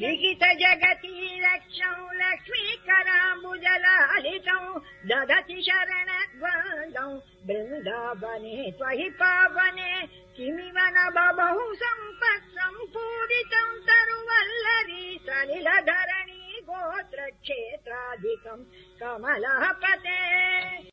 लिखित जगती लक्ष्मौ लक्ष्मीकराम्बुजलालितौ ददति शरण बृन्दावने वृन्दावने त्वहि पावने किमिव न बबहु सम्पत्सम् पूरितौ तरुवल्लरी सलिलधरणी गोत्रक्षेत्राधिकम् गोत्र क्षेत्राधिकम् कमलः पते